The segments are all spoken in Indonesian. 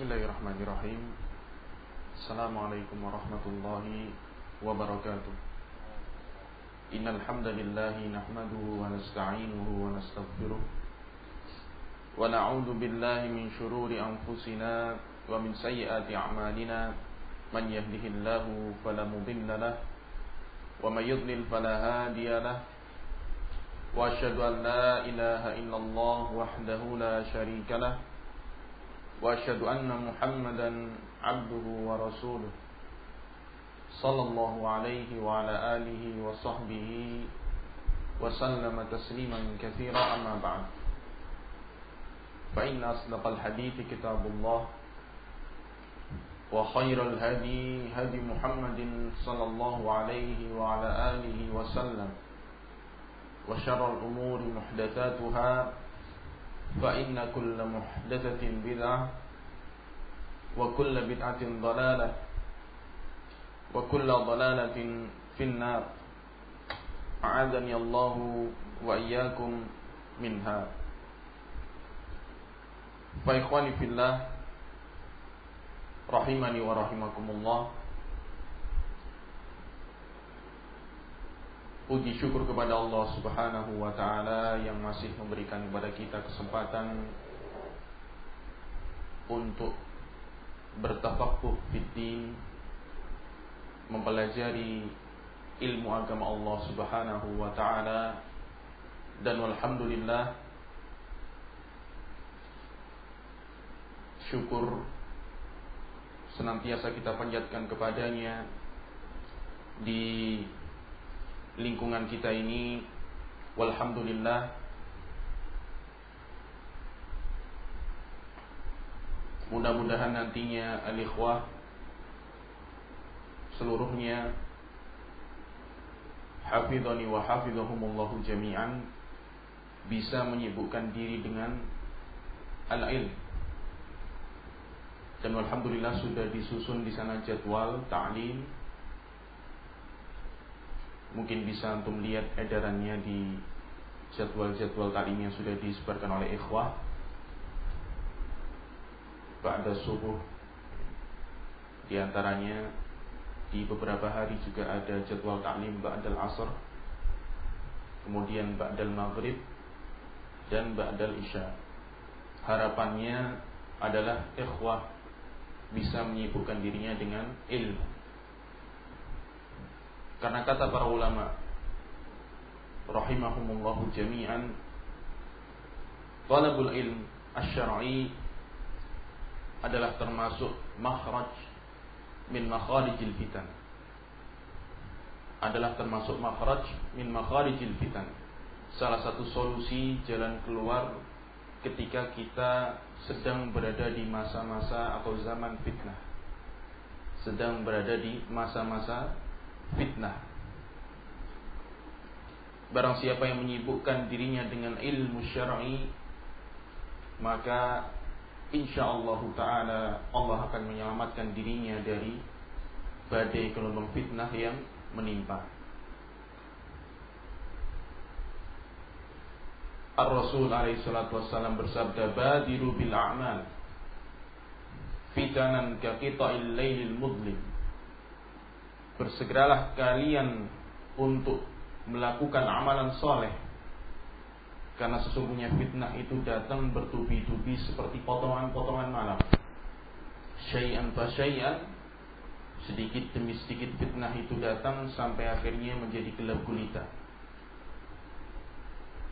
Bismillahirrahmanirrahim. Assalamualaikum warahmatullahi wabarakatuh. Innal hamdalillahi nahmaduhu wa nasta'inuhu wa nastaghfiruh. Wa na'udzu billahi min shururi anfusina wa min sayyiati a'malina. Man yahdihillahu fala mudilla lahu wa may yudlil fala wa asyhadu an la ilaha illallah wahdahu la syarika lahu وأشهد أن محمدا عبده ورسوله صلى الله عليه وعلى آله وصحبه وسلم تسليما كثيرا. أما بعد فإن أصدق الحديث كتاب الله وخير الهدي هدي محمد صلى الله عليه وعلى آله وسلم وشر الأمور محدثاتها. فإن كل محدثة بدعة وكل بدعة ضلالة وكل ضلالة في النار. أعاذني الله وإياكم منها. فإخواني في الله رحمني ورحمكم الله Puji syukur kepada Allah Subhanahu wa taala yang masih memberikan kepada kita kesempatan untuk bertafakuh fiddin mempelajari ilmu agama Allah Subhanahu wa taala. Dan alhamdulillah syukur senantiasa kita panjatkan kepadanya di lingkungan kita ini walhamdulillah mudah-mudahan nantinya al-ikhwah seluruhnya hafidhani wa hafidhahumullahu jami'an bisa menyibukkan diri dengan al-ilm. Dan alhamdulillah sudah disusun di sana jadwal ta'lim mungkin bisa untuk melihat edarannya di jadwal-jadwal tadi yang sudah disebarkan oleh ikhwah. Ba'da subuh. Di antaranya Di beberapa hari juga ada jadwal taklim Ba'dal asr. Kemudian Ba'dal maghrib Dan Ba'dal isya. Harapannya adalah ikhwah Bisa menyibukkan dirinya dengan ilmu karena kata para ulama rahimahumullahu jami'an. Talabul ilm asy-syar'i adalah termasuk makhraj min makharijil fitan. Adalah termasuk makhraj min makharijil fitan. Salah satu solusi jalan keluar ketika kita sedang berada di masa-masa atau zaman fitnah. Sedang berada di masa-masa fitnah. Barang siapa yang menyibukkan dirinya dengan ilmu syar'i, maka insyaallah taala Allah akan menyelamatkan dirinya dari badai gelombang fitnah yang menimpa. Ar-Rasul alaihi salatu wassalam bersabda, "Badiru bil a'mal fitanan ka qita'il lailil mudlim." Bersegeralah kalian untuk melakukan amalan soleh. Karena sesungguhnya fitnah itu datang bertubi-tubi seperti potongan-potongan malam. Syai'an fa syai'an sedikit demi sedikit fitnah itu datang sampai akhirnya menjadi gelap gulita.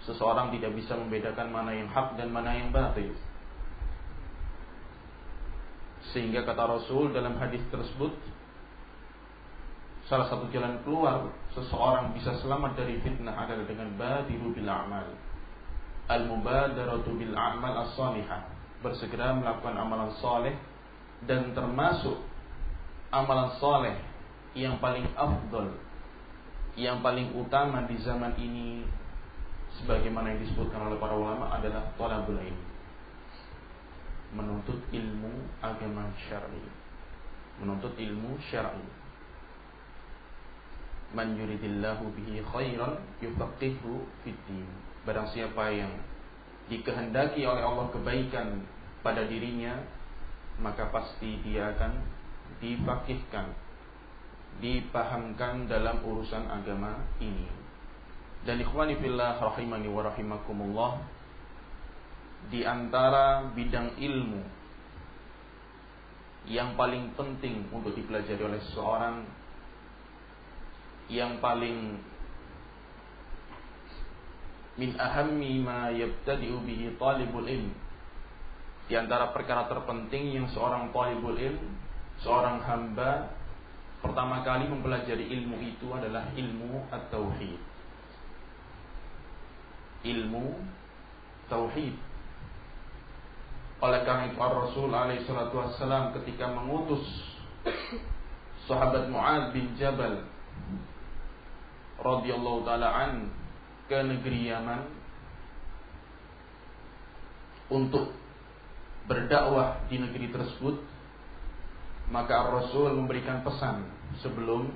Seseorang tidak bisa membedakan mana yang hak dan mana yang batil. Sehingga kata Rasul dalam hadis tersebut Salah satu jalan keluar seseorang bisa selamat dari fitnah adalah dengan badiru bil a'mal. Al-mubadaratu bil a'mal as-salihah. Bersegera melakukan amalan soleh dan termasuk amalan soleh yang paling afdol, yang paling utama di zaman ini sebagaimana yang disebutkan oleh para ulama adalah talabul ilmi. Menuntut ilmu agama syar'i. Menuntut ilmu syar'i man yuridillahu bihi khairan yufaqihu fiddin. Barang siapa yang dikehendaki oleh Allah kebaikan pada dirinya, maka pasti dia akan dipakihkan, dipahamkan dalam urusan agama ini. Dan ikhwani fillah rahimani wa rahimakumullah di antara bidang ilmu yang paling penting untuk dipelajari oleh seseorang yang paling min ahammi ma yabtadi'u bihi talibul ilm. Di antara perkara terpenting yang seorang talibul ilm seorang hamba pertama kali mempelajari ilmu itu adalah ilmu at-tauhid. Ilmu tauhid. Oleh karena itu Rasul alaihi salatu wassalam ketika mengutus sahabat Mu'ad bin Jabal radhiyallahu taala an ke negeri Yaman untuk berdakwah di negeri tersebut. Maka Rasul memberikan pesan sebelum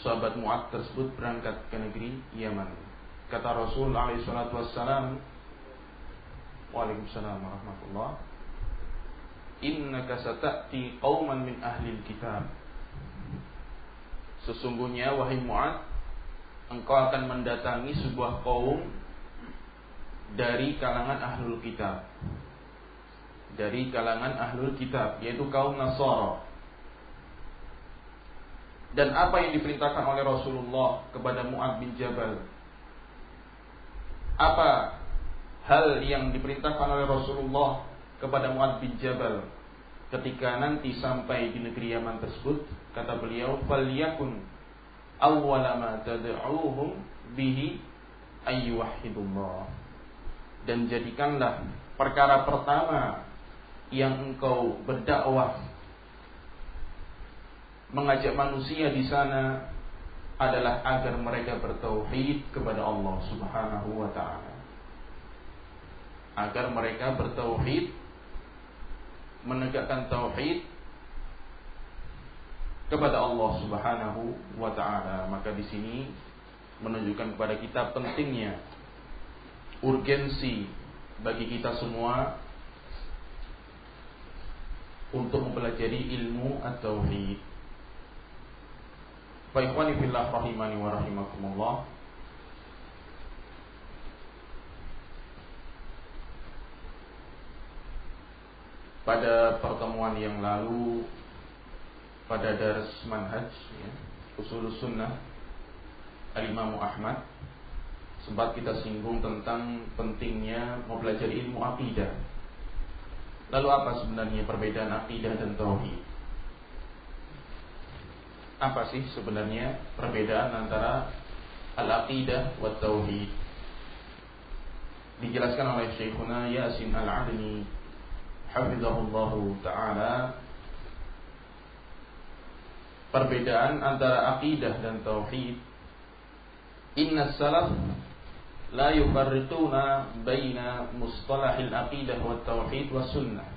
sahabat Mu'ad tersebut berangkat ke negeri Yaman. Kata Rasul alaihi salatu wassalam Waalaikumsalam warahmatullah. Innaka sata'ti qawman min ahli kitab. Sesungguhnya wahai Mu'ad engkau akan mendatangi sebuah kaum dari kalangan ahlul kitab. Dari kalangan ahlul kitab, yaitu kaum Nasara. Dan apa yang diperintahkan oleh Rasulullah kepada Mu'ad bin Jabal? Apa hal yang diperintahkan oleh Rasulullah kepada Mu'ad bin Jabal ketika nanti sampai di negeri Yaman tersebut? Kata beliau, "Falyakun awwala tad'uuhum bihi ayyuhidullah dan jadikanlah perkara pertama yang engkau berdakwah mengajak manusia di sana adalah agar mereka bertauhid kepada Allah Subhanahu wa taala. Agar mereka bertauhid menegakkan tauhid kepada Allah Subhanahu wa taala. Maka di sini menunjukkan kepada kita pentingnya urgensi bagi kita semua untuk mempelajari ilmu at-tauhid. Fa ikhwani fillah rahimani wa rahimakumullah. Pada pertemuan yang lalu pada dars manhaj ya, usul sunnah al-Imam Ahmad sempat kita singgung tentang pentingnya mempelajari ilmu akidah. Lalu apa sebenarnya perbedaan akidah dan tauhid? Apa sih sebenarnya perbedaan antara al-aqidah wa tauhid? Dijelaskan oleh Syekhuna Yasin Al-Adni hafizahullahu taala perbedaan antara akidah dan tauhid. Inna salaf la yufarriquna baina mustalahil aqidah wa tauhid wa sunnah.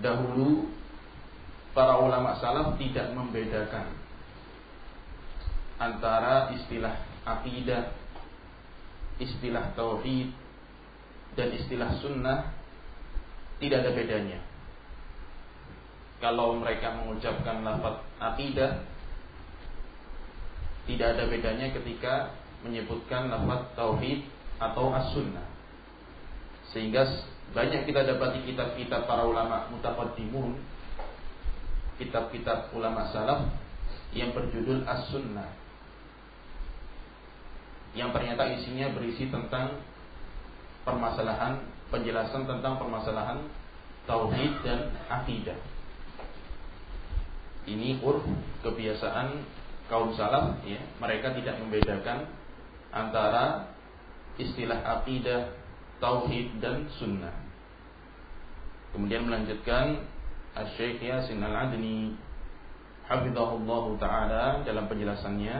Dahulu para ulama salaf tidak membedakan antara istilah akidah, istilah tauhid dan istilah sunnah tidak ada bedanya kalau mereka mengucapkan lafaz akidah tidak ada bedanya ketika menyebutkan lafaz tauhid atau as-sunnah. Sehingga banyak kita dapati kitab-kitab para ulama mutaqaddimun, kitab-kitab ulama salaf yang berjudul as-sunnah. Yang ternyata isinya berisi tentang permasalahan penjelasan tentang permasalahan tauhid dan akidah. Ini urf kebiasaan kaum salaf ya, mereka tidak membedakan antara istilah akidah, tauhid dan sunnah. Kemudian melanjutkan Asy-Syaikh Yasin Al-Adni hafizahullah taala dalam penjelasannya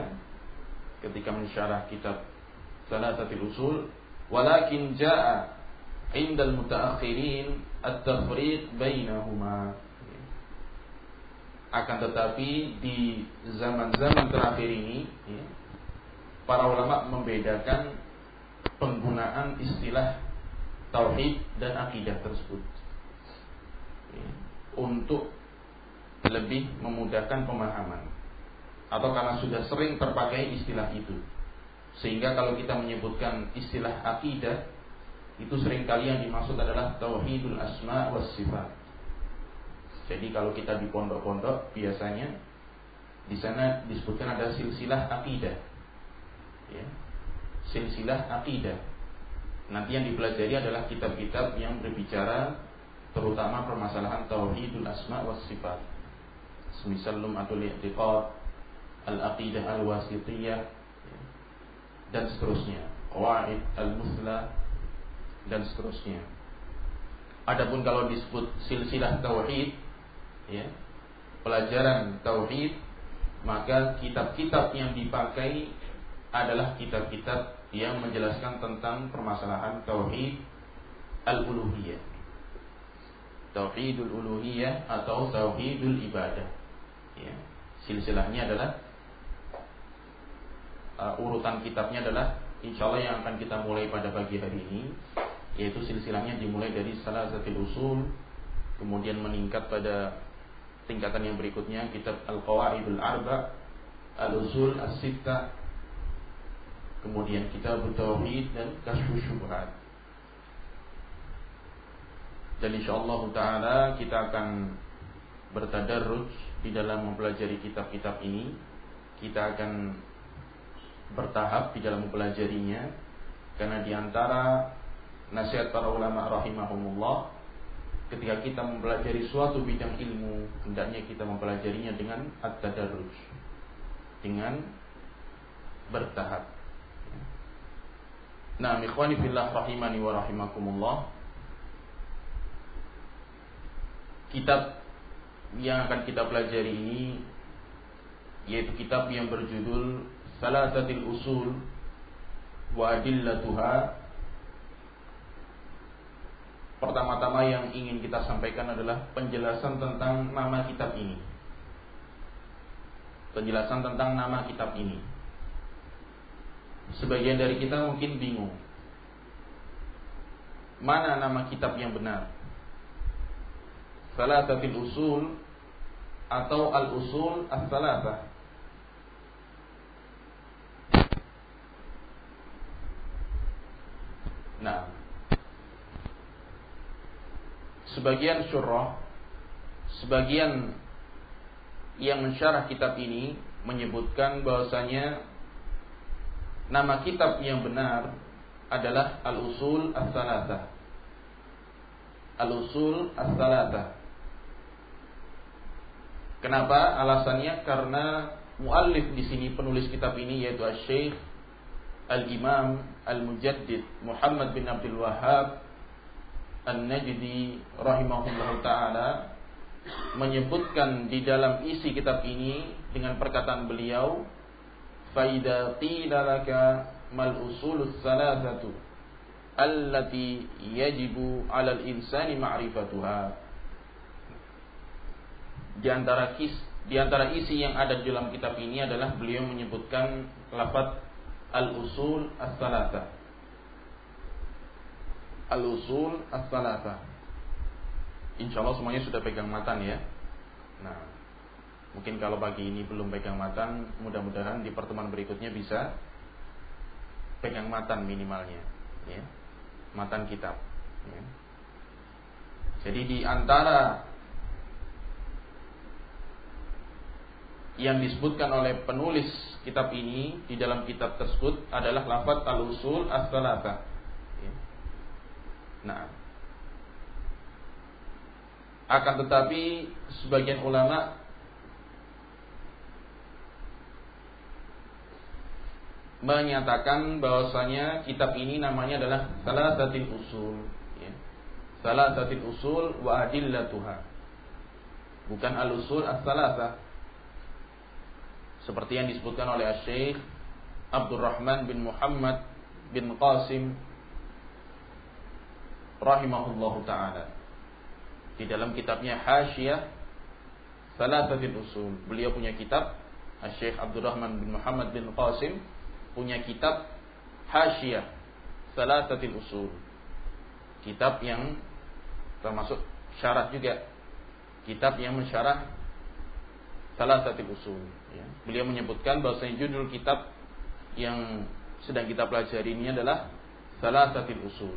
ketika mensyarah kitab Salatatul Usul walakin jaa indal mutaakhirin at-tafriq bainahuma akan tetapi di zaman-zaman terakhir ini ya, para ulama membedakan penggunaan istilah tauhid dan akidah tersebut. ya, untuk lebih memudahkan pemahaman. Atau karena sudah sering terpakai istilah itu. Sehingga kalau kita menyebutkan istilah akidah itu sering kali yang dimaksud adalah tauhidul asma was sifat jadi kalau kita di pondok-pondok biasanya di sana disebutkan ada silsilah akidah ya. Silsilah akidah nanti yang dipelajari adalah kitab-kitab yang berbicara terutama permasalahan tauhidul asma was sifat. Semisal lum'atul i'tiqad al-aqidah al-wasitiyah dan seterusnya. Qawaid al-musla dan seterusnya. Adapun kalau disebut silsilah tauhid ya pelajaran tauhid maka kitab-kitab yang dipakai adalah kitab-kitab yang menjelaskan tentang permasalahan tauhid al-uluhiyah tauhidul uluhiyah atau tauhidul ibadah ya. silsilahnya adalah uh, urutan kitabnya adalah insya Allah yang akan kita mulai pada pagi hari ini yaitu silsilahnya dimulai dari salah satu usul kemudian meningkat pada tingkatan yang berikutnya kitab Al-Qawaidul Arba Al-Usul As-Sitta. Kemudian kitab Tauhid dan Kasyfus Syubhat. Dan insyaallah taala kita akan bertadarruj di dalam mempelajari kitab-kitab ini. Kita akan bertahap di dalam mempelajarinya. Karena di antara nasihat para ulama rahimahumullah ketika kita mempelajari suatu bidang ilmu hendaknya kita mempelajarinya dengan at-tadarruj dengan bertahap. Nah, ikhwani fillah rahimani wa rahimakumullah. Kitab yang akan kita pelajari ini yaitu kitab yang berjudul Salasatil Usul wa Adillatuha Pertama-tama yang ingin kita sampaikan adalah penjelasan tentang nama kitab ini. Penjelasan tentang nama kitab ini. Sebagian dari kita mungkin bingung. Mana nama kitab yang benar? salasatil usul atau al-usul as-salasah. Nah, sebagian surah, sebagian yang mensyarah kitab ini menyebutkan bahwasanya nama kitab yang benar adalah Al-Usul As-Salasah. Al-Usul As-Salasah. Kenapa? Alasannya karena muallif di sini penulis kitab ini yaitu Syekh Al-Imam Al-Mujaddid Muhammad bin Abdul Wahhab An-Najdi rahimahullah taala menyebutkan di dalam isi kitab ini dengan perkataan beliau faida qila laka mal usulus salasatu allati yajibu 'alal insani ma'rifatuha di antara kis di antara isi yang ada di dalam kitab ini adalah beliau menyebutkan lafaz al-usul as-salasa. Al-usul as-salasa. Insyaallah semuanya sudah pegang matan ya. Nah, mungkin kalau pagi ini belum pegang matan, mudah-mudahan di pertemuan berikutnya bisa pegang matan minimalnya, ya. Matan kitab. Ya. Jadi di antara yang disebutkan oleh penulis kitab ini di dalam kitab tersebut adalah lafaz al-usul as-salatah. Nah, akan tetapi sebagian ulama menyatakan bahwasanya kitab ini namanya adalah salah satu usul ya. salah satu usul wa adillatuha. Bukan al-usul as-salatah seperti yang disebutkan oleh Syekh Abdurrahman bin Muhammad bin Qasim rahimahullahu taala di dalam kitabnya Hasyiyah Salasatil Usul beliau punya kitab Syekh Abdurrahman bin Muhammad bin Qasim punya kitab Hasyiyah Salasatil Usul kitab yang termasuk syarat juga kitab yang mensyarah salah satu usul. Ya. Beliau menyebutkan bahwasanya judul kitab yang sedang kita pelajari ini adalah salah satu usul.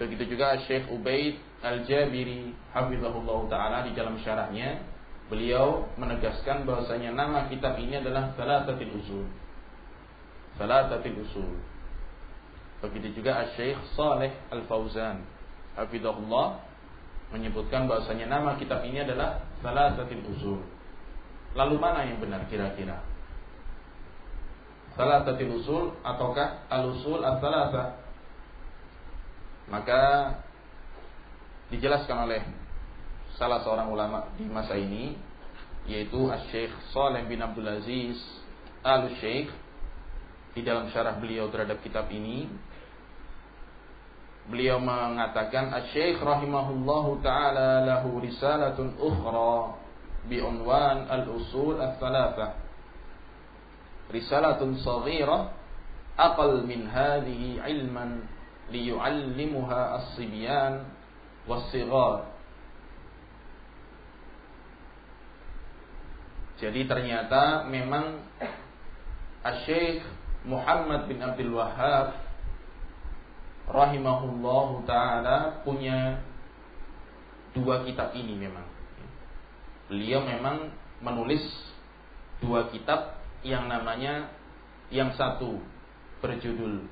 Begitu juga Syekh Ubaid Al-Jabiri hafizahullah taala di dalam syarahnya beliau menegaskan bahwasanya nama kitab ini adalah salah satu usul. Salah satu usul. Begitu juga Syekh Saleh Al-Fauzan hafizahullah menyebutkan bahwasanya nama kitab ini adalah salah satu usul. Lalu mana yang benar kira-kira? Salah satu usul ataukah al-usul as-salasa? Maka dijelaskan oleh salah seorang ulama di masa ini yaitu Syekh Saleh bin Abdul Aziz Al-Syekh di dalam syarah beliau terhadap kitab ini beliau mengatakan Syekh rahimahullahu taala lahu risalatun ukhra biunwan al-usul ats-tsalatsah risalatun saghirah aqal min hadhihi ilman liyu'allimuha as-sibyan was-sighar Jadi ternyata memang Syekh Muhammad bin Abdul Wahhab rahimahullahu taala punya dua kitab ini memang. Beliau memang menulis dua kitab yang namanya yang satu berjudul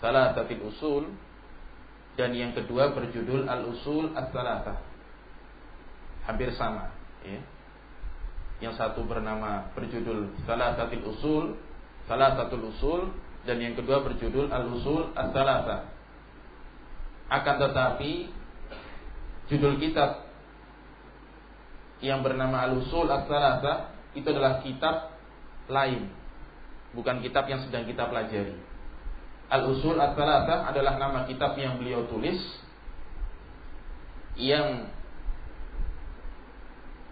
Salatatil Usul dan yang kedua berjudul Al-Usul As-Salatah. Hampir sama, ya. Yang satu bernama berjudul Salatatil Usul, Salatatul Usul dan yang kedua berjudul Al-Usul As-Salatah. Akan tetapi judul kitab yang bernama Al-Usul As-Salatah itu adalah kitab lain, bukan kitab yang sedang kita pelajari. Al-Usul At-Talatah adalah nama kitab yang beliau tulis yang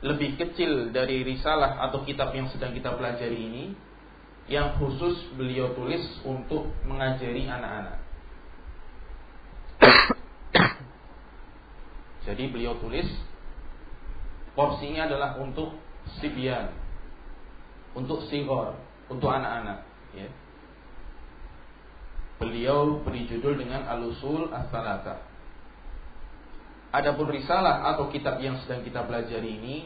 lebih kecil dari risalah atau kitab yang sedang kita pelajari ini yang khusus beliau tulis untuk mengajari anak-anak. Jadi beliau tulis porsinya adalah untuk sibian, untuk sigor, untuk anak-anak. Ya beliau beri judul dengan Al-Usul. Adapun risalah atau kitab yang sedang kita pelajari ini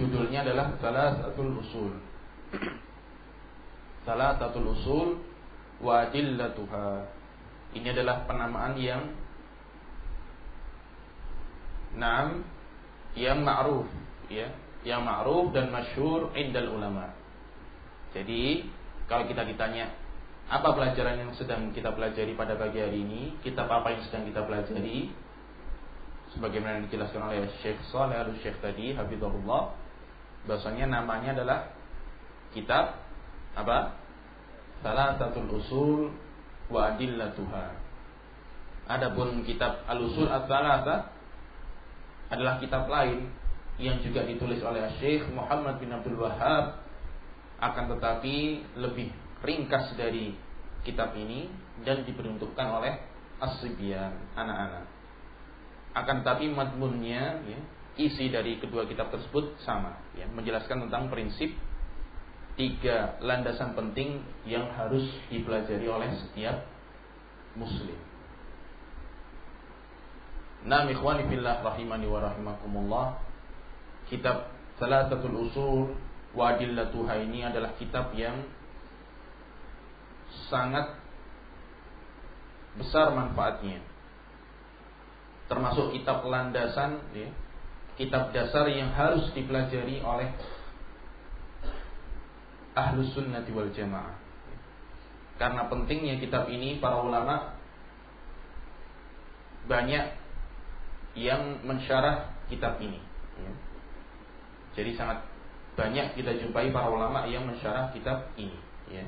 judulnya adalah Salah Satu Usul. Salah Satu Usul wa Adillatuha. Ini adalah penamaan yang Naam yang ma'ruf ya, yang ma'ruf dan masyhur indal ulama. Jadi, kalau kita ditanya apa pelajaran yang sedang kita pelajari pada pagi hari ini? Kitab apa yang sedang kita pelajari? Sebagaimana dijelaskan oleh Syekh Saleh al Syekh tadi, Habibullah, bahwasanya namanya adalah kitab apa? Salah satu usul wa adillatuha. Adapun kitab Al-Usul Ats-Tsalatsa adalah kitab lain yang juga ditulis oleh Syekh Muhammad bin Abdul Wahhab akan tetapi lebih ringkas dari kitab ini dan diperuntukkan oleh asyibian anak-anak. Akan tapi madmunnya ya, isi dari kedua kitab tersebut sama ya, menjelaskan tentang prinsip tiga landasan penting yang harus dipelajari oleh setiap muslim. Nah, ikhwani fillah rahimani wa rahimakumullah. Kitab Salatatul Usul wa Adillatuha ini adalah kitab yang sangat besar manfaatnya. Termasuk kitab landasan, ya, kitab dasar yang harus dipelajari oleh ahlus sunnati wal jamaah. Karena pentingnya kitab ini para ulama banyak yang mensyarah kitab ini. Ya. Jadi sangat banyak kita jumpai para ulama yang mensyarah kitab ini. Ya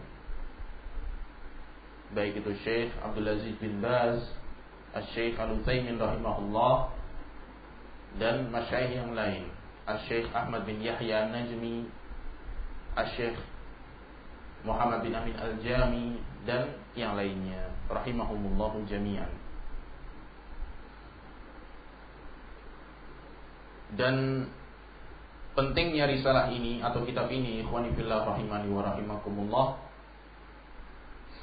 baik itu Syekh Abdul Aziz bin Baz, Syekh Al-Utsaimin rahimahullah dan masyayikh yang lain, Syekh Ahmad bin Yahya Najmi, Syekh Muhammad bin Amin Al-Jami dan yang lainnya rahimahumullah jami'an. Dan pentingnya risalah ini atau kitab ini ikhwani fillah rahimani wa rahimakumullah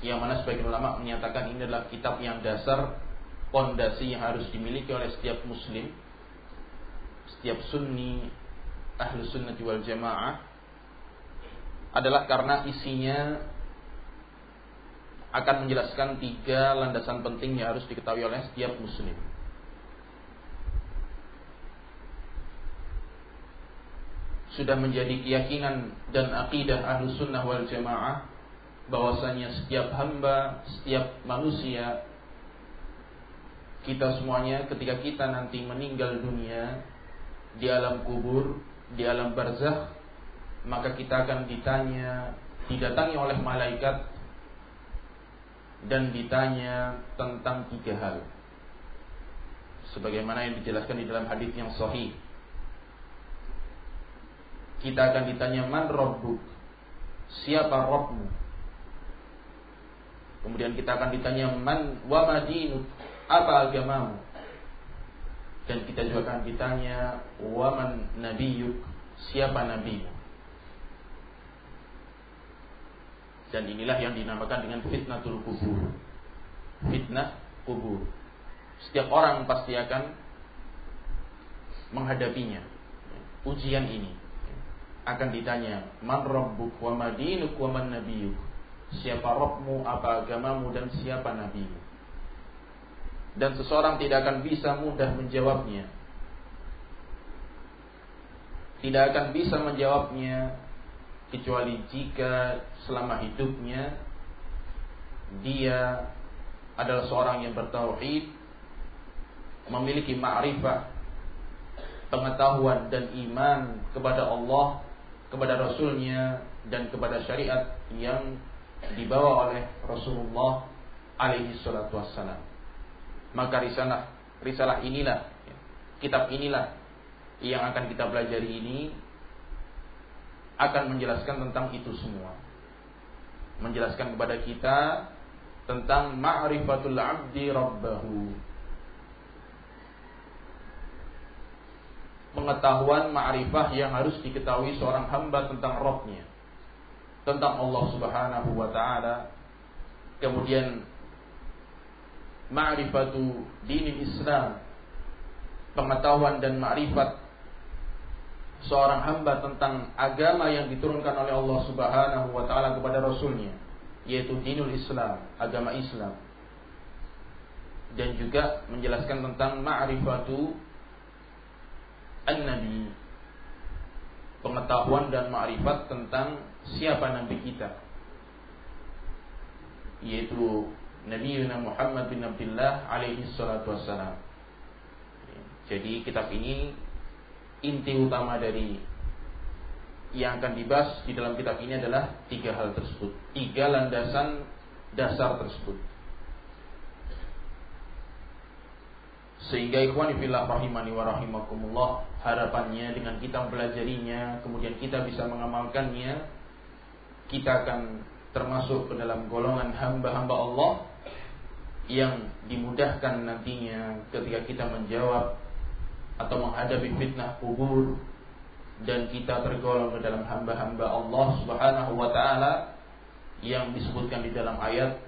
yang mana sebagian ulama menyatakan ini adalah kitab yang dasar pondasi yang harus dimiliki oleh setiap muslim setiap sunni ahlu sunnah wal jamaah adalah karena isinya akan menjelaskan tiga landasan penting yang harus diketahui oleh setiap muslim. Sudah menjadi keyakinan dan akidah ahlu sunnah wal jamaah bahwasanya setiap hamba, setiap manusia kita semuanya ketika kita nanti meninggal dunia di alam kubur, di alam barzakh, maka kita akan ditanya, didatangi oleh malaikat dan ditanya tentang tiga hal. Sebagaimana yang dijelaskan di dalam hadis yang sahih. Kita akan ditanya man rabbuk? Siapa Rabbmu? Kemudian kita akan ditanya man wa madinuk? Apa agamamu? Dan kita juga akan ditanya wa man nabiyuk? Siapa nabimu? Dan inilah yang dinamakan dengan fitnatul kubur. Fitnah kubur. Setiap orang pasti akan menghadapinya. Ujian ini akan ditanya, "Man rabbuk wa madinuk wa man nabiyuk?" Siapa Rabbmu, apa agamamu dan siapa nabimu? Dan seseorang tidak akan bisa mudah menjawabnya. Tidak akan bisa menjawabnya kecuali jika selama hidupnya dia adalah seorang yang bertauhid, memiliki ma'rifah, pengetahuan dan iman kepada Allah, kepada Rasulnya dan kepada syariat yang dibawa oleh Rasulullah alaihi salatu wassalam. Maka risalah risalah inilah kitab inilah yang akan kita pelajari ini akan menjelaskan tentang itu semua. Menjelaskan kepada kita tentang ma'rifatul abdi rabbahu. Pengetahuan ma'rifah yang harus diketahui seorang hamba tentang Rabbnya. Tentang Allah subhanahu wa ta'ala. Kemudian ma'rifatu dinin Islam. Pengetahuan dan ma'rifat seorang hamba tentang agama yang diturunkan oleh Allah Subhanahu wa taala kepada rasulnya yaitu dinul Islam, agama Islam. Dan juga menjelaskan tentang ma'rifatu an-nabi. Pengetahuan dan ma'rifat tentang siapa nabi kita. Yaitu Nabi Muhammad bin Abdullah alaihi salatu wassalam. Jadi kitab ini inti utama dari yang akan dibahas di dalam kitab ini adalah tiga hal tersebut, tiga landasan dasar tersebut. Sehingga ikhwan fillah rahimani wa rahimakumullah harapannya dengan kita mempelajarinya, kemudian kita bisa mengamalkannya, kita akan termasuk ke dalam golongan hamba-hamba Allah yang dimudahkan nantinya ketika kita menjawab atau menghadapi fitnah kubur dan kita tergolong ke dalam hamba-hamba Allah Subhanahu wa taala yang disebutkan di dalam ayat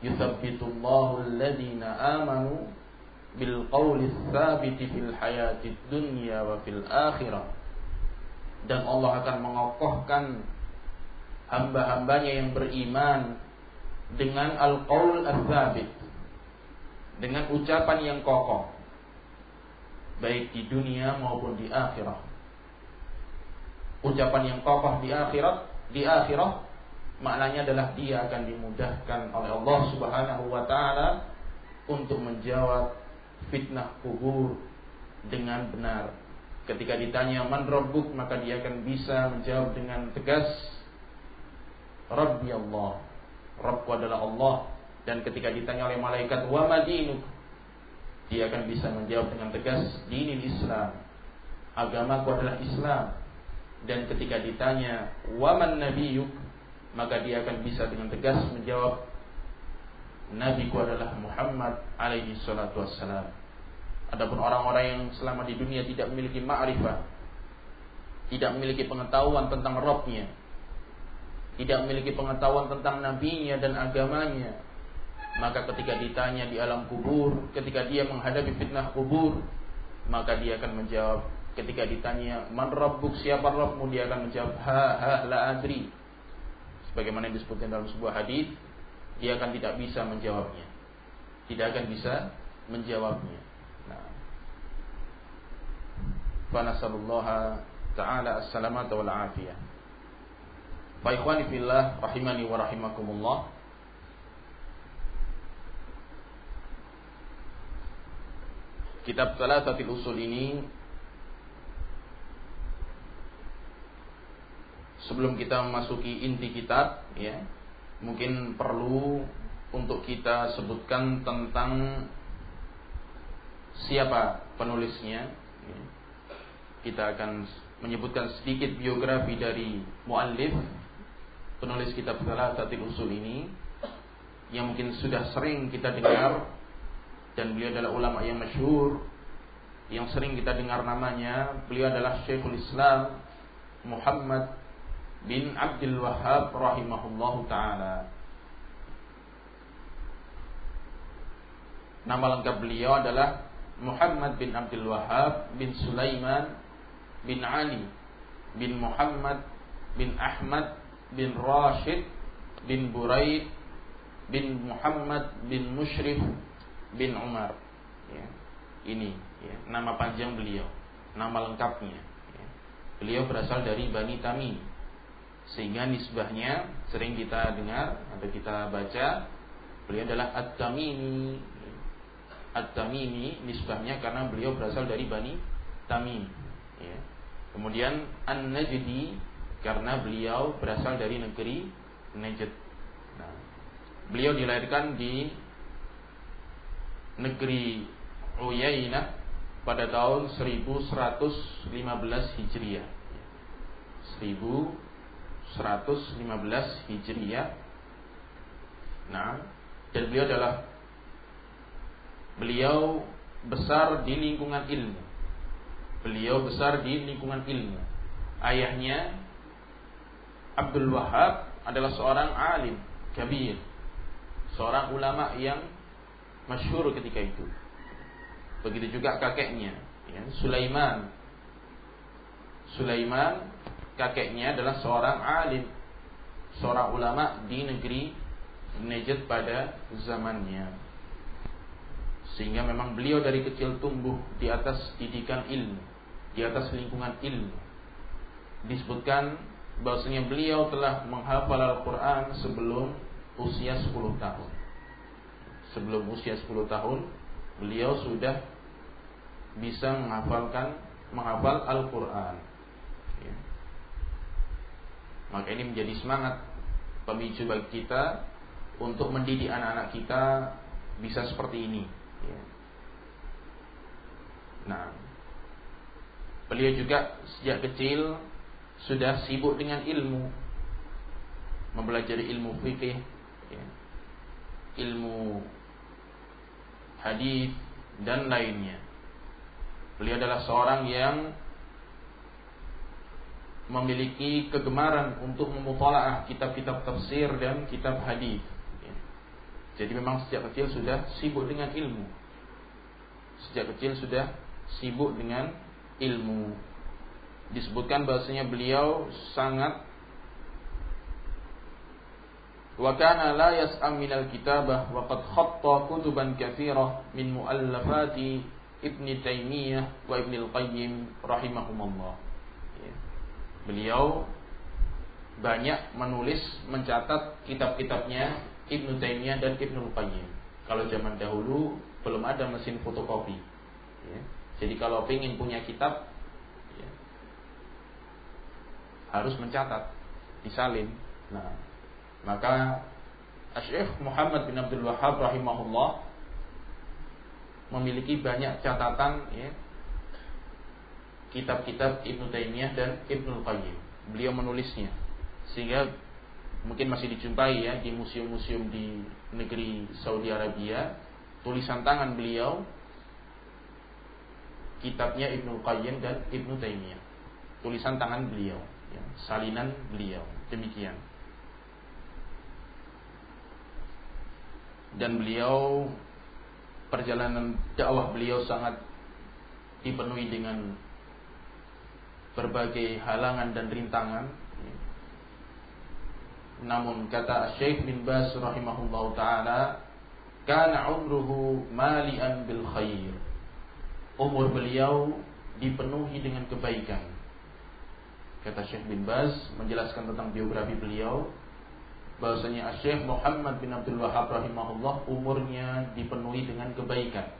yuthabbitullahu alladhina amanu bil qawli tsabiti fil hayatid dunya wa fil akhirah. Dan Allah akan mengokohkan hamba-hambanya yang beriman dengan al-qaul ats dengan ucapan yang kokoh baik di dunia maupun di akhirat. Ucapan yang kokoh di akhirat, di akhirat maknanya adalah dia akan dimudahkan oleh Allah Subhanahu wa taala untuk menjawab fitnah kubur dengan benar. Ketika ditanya man rabbuk maka dia akan bisa menjawab dengan tegas Rabbi Allah. Rabbku adalah Allah. Dan ketika ditanya oleh malaikat wa madinuk dia akan bisa menjawab dengan tegas dini Islam. Agamaku adalah Islam. Dan ketika ditanya waman nabiyuk? Maka dia akan bisa dengan tegas menjawab nabiku adalah Muhammad alaihi salatu wassalam. Adapun orang-orang yang selama di dunia tidak memiliki ma'rifah, tidak memiliki pengetahuan tentang Rabbnya, tidak memiliki pengetahuan tentang nabinya dan agamanya, maka ketika ditanya di alam kubur, ketika dia menghadapi fitnah kubur, maka dia akan menjawab ketika ditanya man rabbuk siapa rabbmu? dia akan menjawab ha ha la adri. Sebagaimana yang disebutkan dalam sebuah hadis dia akan tidak bisa menjawabnya. Tidak akan bisa menjawabnya. Nah. Fa as-salamata wal afiyah fa ikhwani fillah rahimani wa rahimakumullah kitab Salasatil Usul ini sebelum kita memasuki inti kitab ya mungkin perlu untuk kita sebutkan tentang siapa penulisnya ya. kita akan menyebutkan sedikit biografi dari muallif penulis kitab Salasatil Usul ini yang mungkin sudah sering kita dengar dan beliau adalah ulama yang masyhur yang sering kita dengar namanya beliau adalah Syekhul Islam Muhammad bin Abdul Wahab rahimahullah taala. Nama lengkap beliau adalah Muhammad bin Abdul Wahab bin Sulaiman bin Ali bin Muhammad bin Ahmad bin Rashid bin Buraid bin Muhammad bin Mushrif bin Umar. Ya. Ini ya, nama panjang beliau, nama lengkapnya. Ya. Beliau berasal dari Bani Tamim, sehingga nisbahnya sering kita dengar atau kita baca. Beliau adalah At-Tamimi. At-Tamimi nisbahnya karena beliau berasal dari Bani Tamim. Ya. Kemudian An-Najdi karena beliau berasal dari negeri Najd. Nah, beliau dilahirkan di negeri Uyainah pada tahun 1115 Hijriah. 1115 Hijriah. Nah, dan beliau adalah beliau besar di lingkungan ilmu. Beliau besar di lingkungan ilmu. Ayahnya Abdul Wahab adalah seorang alim kabir, seorang ulama yang masyhur ketika itu. Begitu juga kakeknya, ya, Sulaiman. Sulaiman kakeknya adalah seorang alim, seorang ulama di negeri Najd pada zamannya. Sehingga memang beliau dari kecil tumbuh di atas didikan ilmu, di atas lingkungan ilmu. Disebutkan bahwasanya beliau telah menghafal Al-Qur'an sebelum usia 10 tahun sebelum usia 10 tahun beliau sudah bisa menghafalkan menghafal Al-Qur'an. Ya. Maka ini menjadi semangat pemicu bagi kita untuk mendidik anak-anak kita bisa seperti ini. Ya. Nah, beliau juga sejak kecil sudah sibuk dengan ilmu, mempelajari ilmu fikih, ya. ilmu hadis dan lainnya. Beliau adalah seorang yang memiliki kegemaran untuk memutalaah kitab-kitab tafsir dan kitab hadis. Ya. Jadi memang sejak kecil sudah sibuk dengan ilmu. Sejak kecil sudah sibuk dengan ilmu. Disebutkan bahasanya beliau sangat wa kana la yas'am min al-kitabah wa qad khatta kutuban katsirah min muallafati Ibn Taimiyah wa Ibn Al-Qayyim rahimahumullah. Ya. Beliau banyak menulis, mencatat kitab-kitabnya Ibn Taimiyah dan Ibn Al-Qayyim. Kalau zaman dahulu belum ada mesin fotokopi. Ya. Jadi kalau ingin punya kitab, ya, harus mencatat, disalin. Nah, maka Syekh Muhammad bin Abdul Wahab rahimahullah memiliki banyak catatan ya, kitab-kitab Ibnu Taimiyah dan Ibnu Qayyim. Beliau menulisnya sehingga mungkin masih dijumpai ya di museum-museum di negeri Saudi Arabia tulisan tangan beliau kitabnya Ibnu Qayyim dan Ibnu Taimiyah. Tulisan tangan beliau, salinan beliau. Demikian. Dan beliau perjalanan dakwah beliau sangat dipenuhi dengan berbagai halangan dan rintangan. Namun kata Syekh bin Bas rahimahullah taala, kana umruhu malian bil khair. Umur beliau dipenuhi dengan kebaikan. Kata Syekh bin Baz menjelaskan tentang biografi beliau bahwasanya Syekh Muhammad bin Abdul Wahab rahimahullah umurnya dipenuhi dengan kebaikan.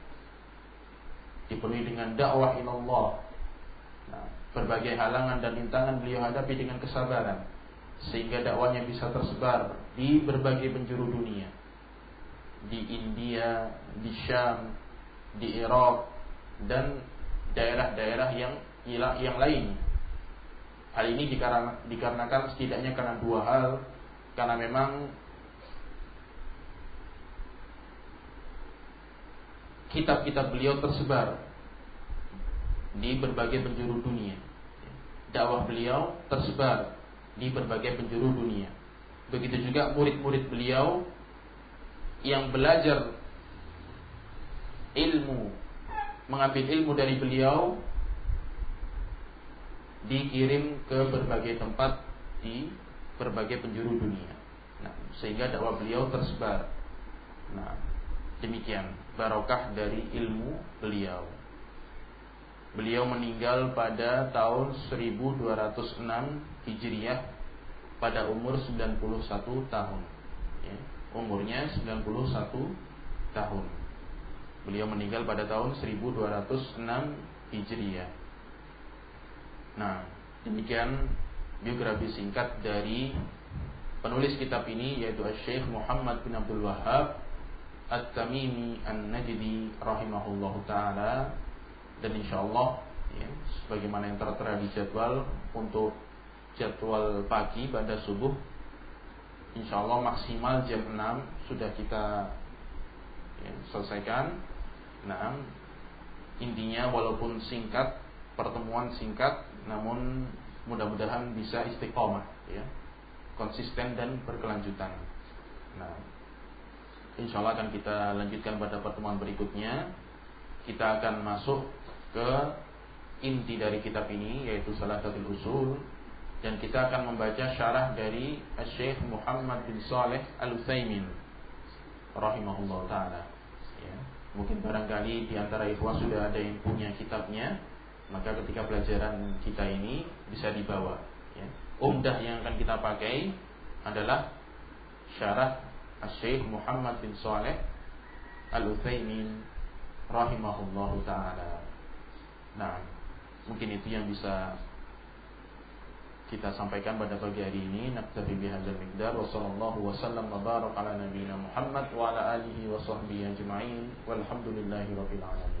Dipenuhi dengan dakwah ilallah. Nah, berbagai halangan dan rintangan beliau hadapi dengan kesabaran sehingga dakwanya bisa tersebar di berbagai penjuru dunia. Di India, di Syam, di Irak dan daerah-daerah yang yang lain. Hal ini dikarenakan setidaknya karena dua hal karena memang kitab-kitab beliau tersebar di berbagai penjuru dunia. Dakwah beliau tersebar di berbagai penjuru dunia. Begitu juga murid-murid beliau yang belajar ilmu, mengambil ilmu dari beliau dikirim ke berbagai tempat di berbagai penjuru dunia. Nah, sehingga dakwah beliau tersebar. Nah, demikian barokah dari ilmu beliau. Beliau meninggal pada tahun 1206 Hijriah pada umur 91 tahun. Ya, umurnya 91 tahun. Beliau meninggal pada tahun 1206 Hijriah. Nah, demikian biografi singkat dari penulis kitab ini yaitu Syekh Muhammad bin Abdul Wahab At-Tamimi An-Najdi rahimahullahu taala dan insyaallah ya, sebagaimana yang tertera di jadwal untuk jadwal pagi pada subuh insyaallah maksimal jam 6 sudah kita ya, selesaikan. Nah, intinya walaupun singkat pertemuan singkat namun mudah-mudahan bisa istiqomah ya. Konsisten dan berkelanjutan. Nah insya Allah akan kita lanjutkan pada pertemuan berikutnya. Kita akan masuk ke inti dari kitab ini yaitu salah satu usul. Dan kita akan membaca syarah dari Syekh Muhammad bin Saleh Al Utsaimin rahimahullah taala. Ya. mungkin barangkali di antara ikhwan sudah ada yang punya kitabnya maka ketika pelajaran kita ini bisa dibawa ya. umdah yang akan kita pakai adalah syarah Syekh Muhammad bin Saleh Al-Utsaimin rahimahullahu taala. Nah, mungkin itu yang bisa kita sampaikan pada pagi hari ini. Naktafi bihadzal miqdar wa sallallahu wa sallam wa barak ala nabiyyina Muhammad wa ala alihi wa sahbihi ajma'in. Walhamdulillahirabbil alamin.